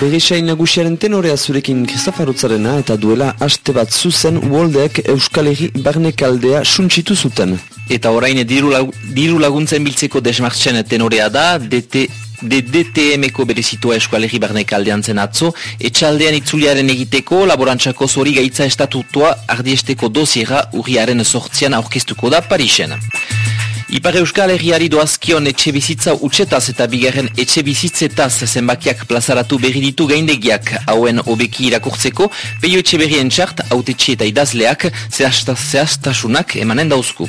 Beresain nagusiaren tenorea zurekin Kristofarutzarena eta duela haste bat zuzen Woldeek Euskal Herri barne kaldea suntsitu zuten. Eta orain diru, diru laguntzen biltzeko desmartzen tenorea da, DT DDTM-eko berezitua eskualerri barnek aldean zen atzo, etxaldean itzuliaren egiteko laborantzako zori gaitza estatutua ardiesteko dosiera urriaren sortzian aurkeztuko da Parisen. Ipar Euskal Herriari doazkion etxe bizitza utxetaz eta bigarren etxe bizitzetaz zenbakiak plazaratu berri ditu gaindegiak hauen obeki irakurtzeko, peio etxe berrien txart, autetxe eta idazleak zehaztasunak emanen dauzku.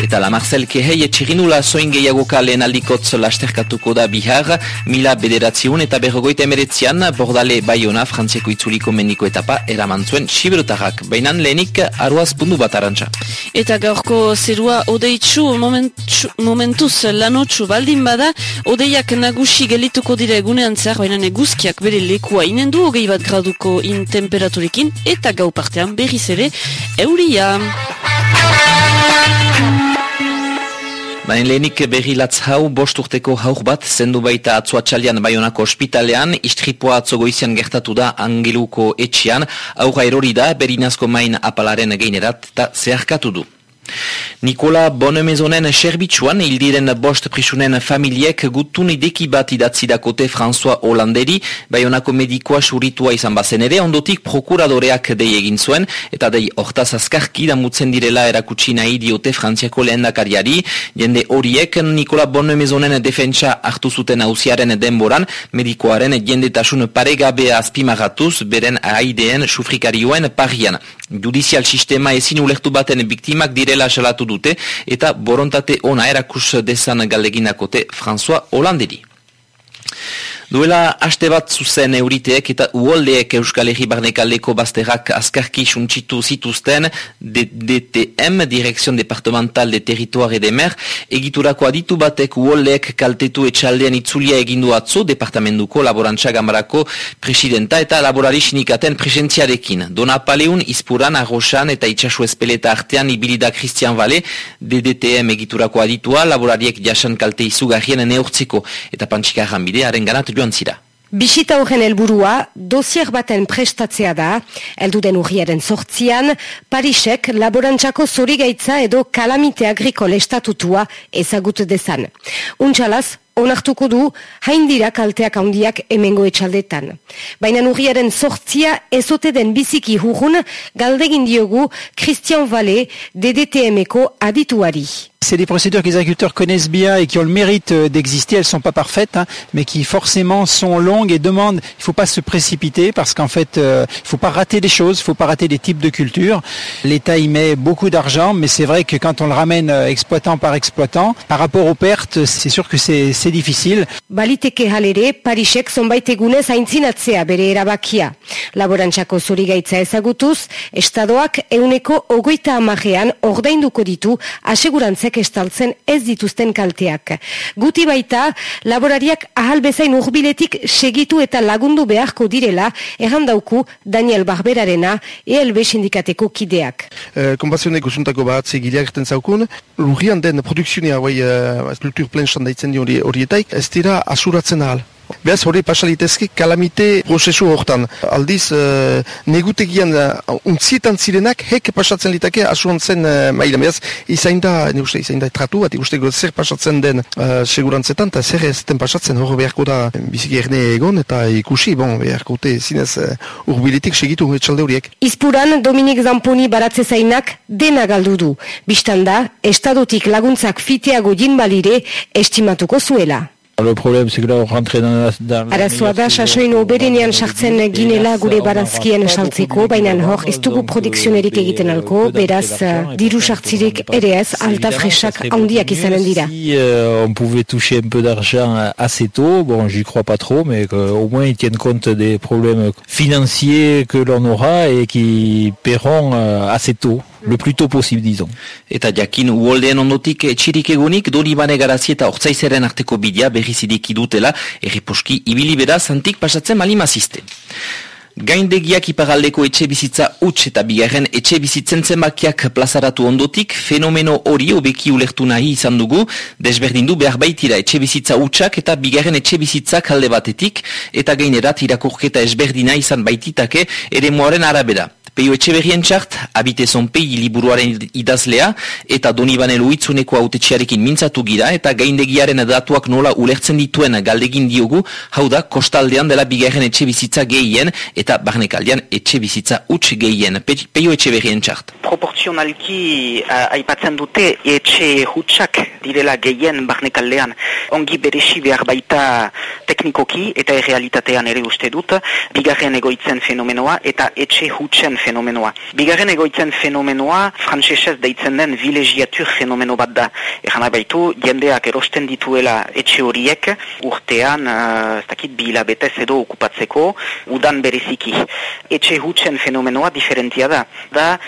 Eta la Marcel Kehei etxerinula zoin gehiagoka lehen aldikotz lasterkatuko da bihar, mila bederatziun eta berrogoita emeretzian, bordale baiona frantziako itzuliko mendiko etapa eraman zuen siberotarrak, bainan lehenik aruaz pundu bat arantza. Eta gaurko zerua odeitzu momentu, momentuz lanotsu baldin bada, odeiak nagusi gelituko dira egunean zer, baina neguzkiak bere lekua inendu hogei bat graduko in temperaturikin, eta gau partean berriz ere euria. Baina lehenik berri latz hau, bost urteko haur bat, zendu baita atzuatxalian baionako ospitalean, istripoa atzogoizian gertatu da angeluko etxian, aurra erori da, berinazko main apalaren geinerat, eta zeharkatu du. Nikola Bonemezonen serbitzuan hildiren bost prisunen familiek gutun ideki bat idatzi dakote François Hollanderi, baionako medikoa suritua izan bazen ere, ondotik prokuradoreak dei egin zuen, eta dei hortaz azkarki damutzen direla erakutsi nahi diote frantziako lehen dakariari, jende horiek Nikola Bonemezonen defentsa hartu zuten hausiaren denboran, medikoaren jendetasun paregabea azpimagatuz, beren aideen sufrikarioen parian. Judizial sistema ezin ulertu baten biktimak direla salatu dute eta borontate ona erakus dezan galdeginakote François Hollanderi. Duela haste bat zuzen euriteek eta uoldeek Euskal Herri Barnekaldeko bazterrak azkarki suntxitu zituzten DTM, Direkzion Departamental de Territoire de Mer, egiturako aditu batek uoldeek kaltetu etxaldean itzulia egindu atzo Departamentuko Laborantza Gambarako presidenta eta laborari sinikaten presentziarekin. Dona Paleun, Izpuran, Arrosan eta Itxasu Espeleta artean ibilida Christian Vale, DDTM egiturako aditua, laborariek jasan kalte izugarrien neurtzeko. Eta pantxika bide, haren joan zira. Bisita horren helburua dosier baten prestatzea da, elduden urriaren sortzian, Parisek laborantzako zorigaitza edo kalamite agrikol estatutua ezagut dezan. Untxalaz, onartuko du haindira kalteak handiak emengo etxaldetan. Baina urriaren sortzia ezote den biziki galdegin Christian Vallée DDTM-eko adituari. C'est des procédures que les agriculteurs connaissent bien et qui ont le mérite euh, d'exister. Elles sont pas parfaites, hein, mais qui forcément sont longues et demandent. Il faut pas se précipiter parce qu'en fait, euh, il faut pas rater des choses, il faut pas rater des types de cultures. L'État y met beaucoup d'argent, mais c'est vrai que quand on le ramène euh, exploitant par exploitant, par rapport aux pertes, c'est sûr que c'est difficile. Baliteke halere, Parisek zonbait egunez aintzinatzea bere erabakia. Laborantzako zorigaitza ezagutuz, estadoak euneko ogoita amajean ordainduko ditu asegurantza estaltzen ez dituzten kalteak. Guti baita, laborariak ahal bezain urbiletik segitu eta lagundu beharko direla, errandauku Daniel Barberarena, ELB sindikateko kideak. E, Konbazioneko zuntako bat, zegileak erten zaukun, lurrian den produkzionia, bai, uh, kultur plen daitzen di horietaik, ez dira asuratzen ahal. Beaz hori pasalitezke kalamite prozesu hortan. Aldiz, uh, negutegian uh, untzietan zirenak hek pasatzen litake asuan zen uh, maila. Beaz, izain da, ne uste, izain da tratu bat, ikuste zer pasatzen den uh, segurantzetan, eta zer ez den pasatzen hor beharko da biziki erne egon, eta ikusi, bon, beharko te zinez uh, urbilitik segitu etxalde horiek. Izpuran, Dominik Zamponi baratze zainak dena galdu du. Bistanda, estadotik laguntzak fiteago jinbalire estimatuko zuela. Le problème, c'est que là, on rentrait dans la... Dans Arazoa da, sasoin oberenean sartzen ginela gure barazkien saltzeko, baina hor ez dugu produksionerik egiten alko, beraz, diru sartzirik ere ez, alta fresak handiak izanen dira. Si euh, on pouvait toucher un peu d'argent assez tôt, bon, j'y crois pas trop, mais au moins ils tiennent compte des problèmes financiers que l'on aura et qui paieront euh, assez tôt. Le plus tôt possible, disons. Eta jakin uoldean ondotik etxirik egunik doni bane garazi eta ortsaizeren arteko bidea berrizidik idutela, erriposki ibili beraz antik pasatzen malimaziste. Gaindegiak ipagaldeko etxe bizitza huts eta bigarren etxe bizitzen zenbakiak plazaratu ondotik, fenomeno hori obeki ulertu nahi izan dugu, desberdindu behar baitira etxe bizitza hutsak eta bigarren etxe bizitza kalde batetik, eta gainerat irakurketa ezberdina izan baititake ere moaren arabera. Peio Etxeberrien txart, abite zonpei liburuaren idazlea, eta Donibane Luitzuneko autetxearekin mintzatu gira, eta gaindegiaren datuak nola ulertzen dituen galdegin diogu, hau da, kostaldean dela bigarren etxe bizitza gehien, eta barnekaldean etxe bizitza utx gehien. Peio Etxeberrien txart. Proportzionalki aipatzen dute etxe hutsak direla gehien barnekaldean. Ongi beresi behar baita teknikoki eta errealitatean ere uste dut, bigarren egoitzen fenomenoa eta etxe hutsen fenomenoa. Bigarren egoitzen fenomenoa, frantsesez deitzen den vilegiatur fenomeno bat da. Egan baitu, jendeak erosten dituela etxe horiek, urtean, uh, ez dakit, bila betez edo okupatzeko, udan bereziki. Etxe hutsen fenomenoa diferentia da. Da,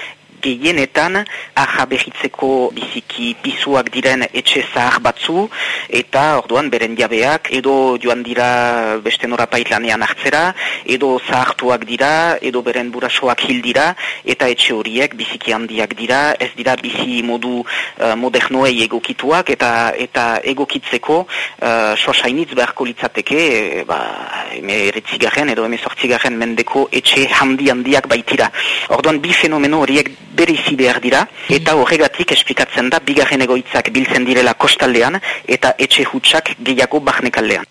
gehienetan aja behitzeko biziki pizuak diren etxe zahar batzu eta orduan beren jabeak edo joan dira beste norapait lanean hartzera edo zahartuak dira edo beren burasoak hil dira eta etxe horiek biziki handiak dira ez dira bizi modu uh, modernoei egokituak eta eta egokitzeko uh, sosainitz beharko litzateke e, ba, eme edo eme mendeko etxe handi handiak baitira. Orduan bi fenomeno horiek bere izi behar dira, eta horregatik esplikatzen da bigarren egoitzak biltzen direla kostaldean, eta etxe hutsak gehiago barnekaldean.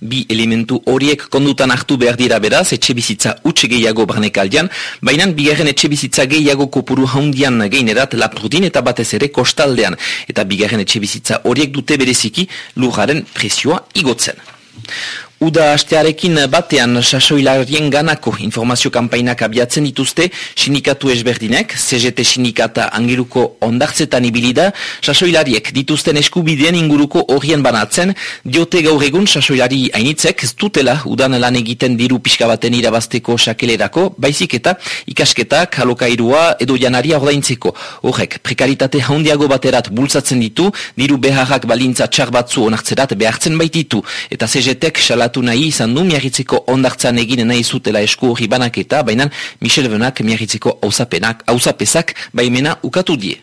Bi elementu horiek kondutan hartu behar dira beraz, etxe bizitza utxe gehiago barnekaldean, baina bigarren etxe bizitza gehiago kopuru haundian geinerat lapurdin eta batez ere kostaldean, eta bigarren etxe bizitza horiek dute bereziki lujaren presioa igotzen. Uda astearekin batean sasoilarien ganako informazio kampainak abiatzen dituzte sinikatu ezberdinek, CGT sinikata angiruko ondartzetan ibilida, sasoilariek dituzten eskubideen inguruko horien banatzen, diote gaur egun sasoilari hainitzek, ez dutela udan lan egiten diru pixka baten irabazteko sakelerako, baizik eta ikasketak, alokairua edo janaria ordaintzeko. Horrek, prekaritate haundiago baterat bultzatzen ditu, diru beharrak balintza txar batzu onartzerat behartzen baititu, eta CGTek salat salatu nahi izan du miagitzeko ondartzan egin nahi zutela esku hori banaketa, baina Michel Benak miagitzeko hausapezak baimena ukatu die.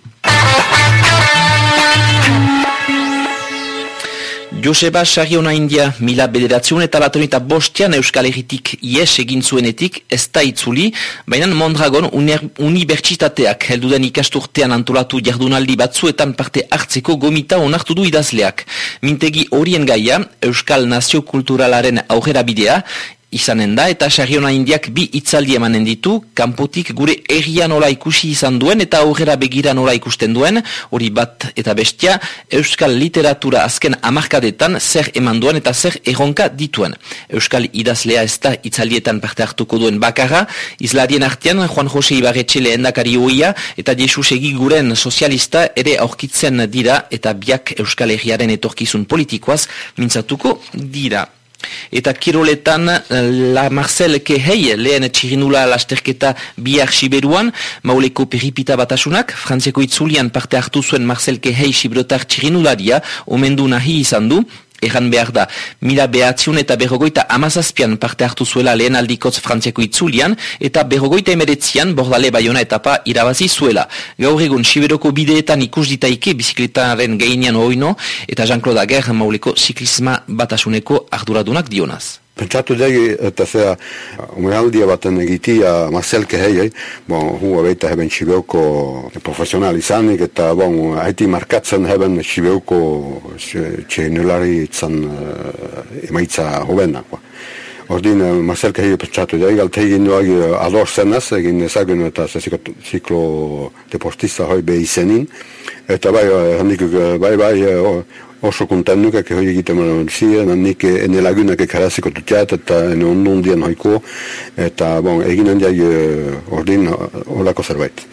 Joseba Sariona India mila bederatziun eta batonita bostian Euskal Herritik ies egin zuenetik ez da itzuli, baina Mondragon unibertsitateak helduden ikasturtean antolatu jardunaldi batzuetan parte hartzeko gomita onartu du idazleak. Mintegi horien gaia, Euskal Nazio Kulturalaren aurrera bidea, izanen da eta Sarriona Indiak bi itzaldi emanen ditu, kanpotik gure erria nola ikusi izan duen eta aurrera begira nola ikusten duen, hori bat eta bestia, Euskal literatura azken amarkadetan zer eman duen eta zer erronka dituen. Euskal idazlea ez da itzaldietan parte hartuko duen bakarra, izlarien artean Juan Jose Ibarretxe lehendakari hoia eta Jesus guren sozialista ere aurkitzen dira eta biak Euskal Herriaren etorkizun politikoaz mintzatuko dira. Eta kiroletan la Marcel Kehei lehen txirinula lasterketa bihar siberuan, mauleko peripita batasunak, frantziako itzulian parte hartu zuen Marcel Kehei sibrotar txirinularia, omendu nahi izan du, Egan behar da, mila behatziun eta berrogoita amazazpian parte hartu zuela lehen aldikotz frantziako itzulian, eta berrogoita emeretzian bordale baiona etapa irabazi zuela. Gaur egun, siberoko bideetan ikus ditaike bizikletaren gainean oino, eta Jean-Claude Aguer mauleko ziklisma batasuneko arduradunak dionaz. Pentsatu dugu, eta zera, umealdia baten egitia Marcelke hei, bon, hua beita heben Sibeuko profesional izanik, eta bon, haiti markatzen heben Sibeuko txenulari itzan uh, emaitza hobena. Ordin, Marcelke hei pentsatu dugu, galte egin duag ador zenaz, egin ezagun eta ziklo deportista hoi behi zenin, eta bai, handik, bai, bai, oso kontan nuke hori egiten ziren, nik ene lagunak ekaraziko dutiat eta ene ondon dian haiko, eta bon, egin handiak uh, ordin holako zerbait.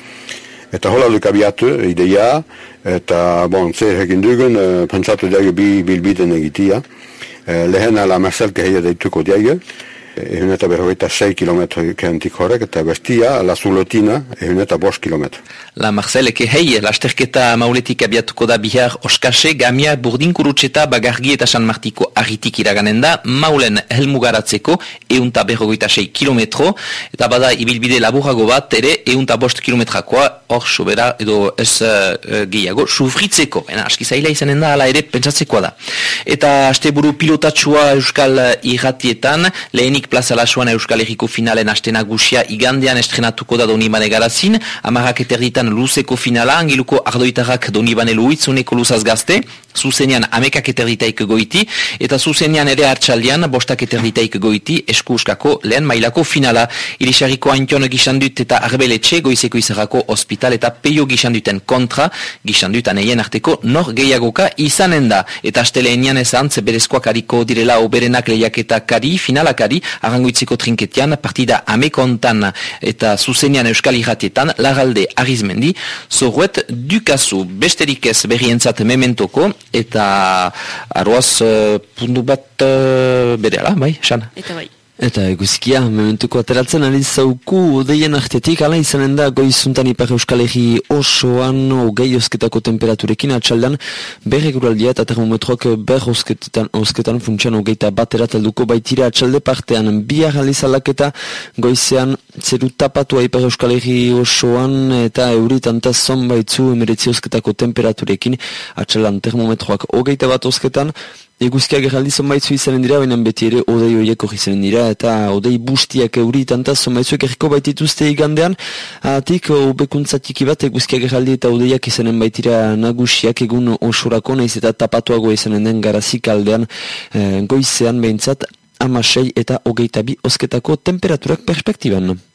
Eta hola duk abiatu, ideia, eta bon, zer egin dugun, uh, pentsatu diag bi bilbiden egitia, uh, lehen ala Marcel keheia deituko diag, ehun eta berrogeita 6 kilometro kentik horrek, eta bestia, la zulotina, ehun eta bost kilometro. La Marcel, eke hei, lasterketa mauletik abiatuko da bihar oskase, gamia burdinkurutxeta bagargi eta San Martiko arritik iraganen da, maulen helmugaratzeko, ehun eta berrogeita 6 kilometro, eta bada ibilbide laburago bat, ere ehun eta bost kilometrakoa, hor sobera, edo ez uh, gehiago, sufritzeko, ena, aski zaila izanen da, ala ere pentsatzekoa da. Eta aste buru pilotatxua Euskal irratietan, lehenik plaza lasuan Euskal Herriko finalen astena gusia igandean estrenatuko da Donibane garazin, amarrak eterditan luzeko finala, angiluko ardoitarrak Donibane luitzuneko luzaz gazte, zuzenean amekak eterditaik goiti, eta zuzenean ere hartxaldian bostak eterditaik goiti eskuskako lehen mailako finala. Irisariko antion gizandut eta arbeletxe goizeko izarako ospital eta peio gizanduten kontra, gizandutan eien arteko nor gehiagoka izanen da. Eta asteleenean ezantz berezkoak hariko direla oberenak lehiaketakari, finalakari, arrangoitzeko trinketian, partida amekontan eta zuzenean euskal irratietan, lagalde arizmendi, zorruet dukazu besterik ez berrientzat mementoko, eta arroaz uh, puntu bat uh, bere ala, bai, san? Eta bai. Eta eguzkia, mementuko ateratzen ari zauku odeien artetik, ala izanen da goizuntan ipar euskal egi osoan ogei osketako temperaturekin atxaldan berre guraldia eta termometroak ber osketan, osketan funtsian ogeita baterat alduko baitira atxalde partean. Bihar alizalak goizean zeru tapatu ipar euskal egi osoan eta euritanta zon baitzu emeretzi osketako temperaturekin atxaldan. Termometroak ogeita bat osketan Eguzkiak erraldi zonbaitzu izanen dira, baina beti ere odei horiek hori izanen dira, eta odei bustiak euri tanta zonbaitzuek erriko baitituzte igandean, atik obekuntzatik bat eguzkiak erraldi eta odeiak izanen baitira nagusiak egun osorako, nahiz eta tapatuago izanen den garazik aldean eh, goizean behintzat, amasei eta hogeita bi osketako temperaturak perspektiban.